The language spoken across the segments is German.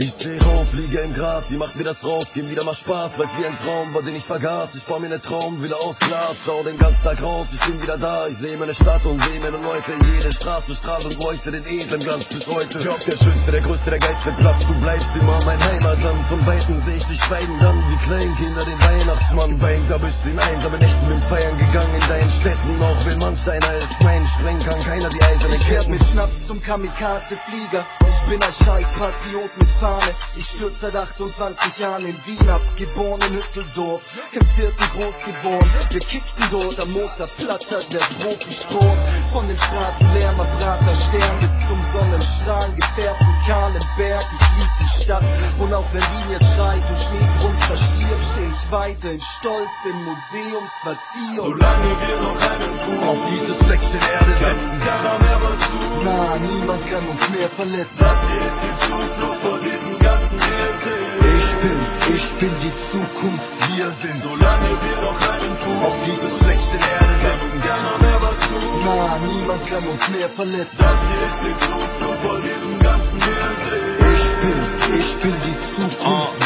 Ich dreh rauf, liege im Gras, sie macht mir das raus, gib wieder mal Spaß, weiß wie ein Traum, war den ich vergaß. Ich baue mir ne Traum wieder aus Glas, schau den ganzen Tag raus, ich bin wieder da, ich sehe meine Stadt und sehe meine Leute. Jede Straße strahlt und bräuchte den edlen Glanz bis heute. Job der Schönste, der Größte, der geilste Platz, du bleibst immer mein Heimatland. Zum Weiten seh ich dich schweigen dann, wie Kleinkinder den Weihnachtsmann weint. Da bist du in einsame Nächten mit Feiern gegangen in deinen Städten, auch wenn manch einer ist mein Streng, kann keiner die eiserne werd mit Schnaps zum Kamikaze-Flieger. Ich bin ein scheiß Patriot mit Fahne. Ich stürz seit 28 Jahren in Wien ab, geboren in Hütteldorf. Im vierten groß geboren. Wir kickten dort am Motorplatz, als der Profisport. Von dem Straßenlärmer Prater Stern bis zum Sonnenstrahlen, gefärbten kahlen Berg. Ich lieb die Stadt. Und auch Wien jetzt schreit und Schnee drunter stirbt, steh ich weiterhin stolz im Museumsquartier. Solange wir noch einen Fuß Auf dieses Fleckchen Erde setzen. keiner mehr was tut. Na, niemand kann uns mehr verletzen. Das hier ist die Zuflucht vor diesem ganzen Irrsinn. Ich bin, ich bin die Zukunft. Wir sind so Solange wir noch einen Fuß auf dieses Fleckchen Erde setzen. keiner mehr was tut. Na, niemand kann uns mehr verletzen. Das hier ist die Zuflucht vor diesem ganzen Irrsinn. Ich bin, ich bin die Zukunft.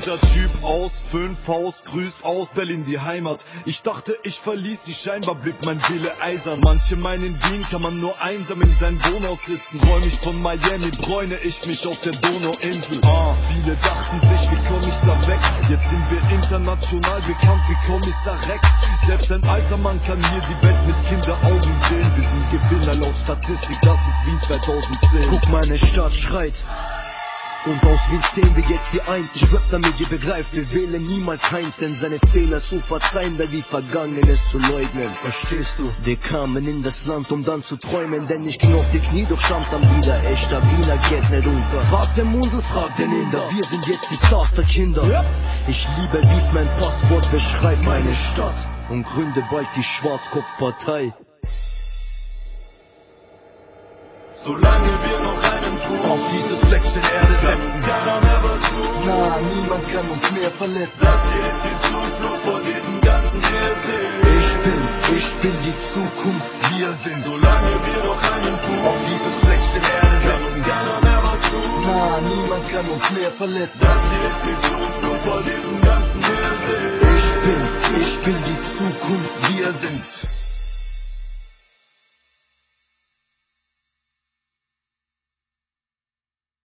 Dieser Typ aus fünf Haus grüßt aus Berlin die Heimat. Ich dachte, ich verließ sie, scheinbar blickt mein Wille eisern. Manche meinen, in Wien kann man nur einsam in sein Wohnhaus sitzen. Räum ich von Miami, bräune ich mich auf der Donauinsel. Ah, viele dachten sich, wie komm ich da weg? Jetzt sind wir international bekannt wie Kommissar Rex. Selbst ein alter Mann kann hier die Welt mit Kinderaugen sehen. Wir sind Gewinner laut Statistik, das ist Wien 2010. Guck, meine Stadt schreit. Und aus Wien sehen wir jetzt die Eins. Ich rap damit ihr begreift, wir wählen niemals Heinz, denn seine Fehler zu verzeihen, weil wie Vergangenes zu leugnen. Verstehst du? Wir kamen in das Land, um dann zu träumen, denn ich ging auf die Knie, doch stand dann wieder. Echter Wiener geht nicht unter. Frag den Mundel, frag den Inder. Wir sind jetzt die Stars der Kinder. Ich liebe, wie's mein Passwort beschreibt, meine Stadt. Und gründe bald die Schwarzkopfpartei. Solange wir noch uns verletzen. Das hier ist die Zuflucht vor diesem ganzen Irrsinn. Ich bin, ich bin die Zukunft. Wir sind so Solange wir noch einen Fuß auf dieses Fleckchen Erde setzen. keiner mehr was tut. Na, niemand kann uns mehr verletzen. Das hier ist die Zuflucht vor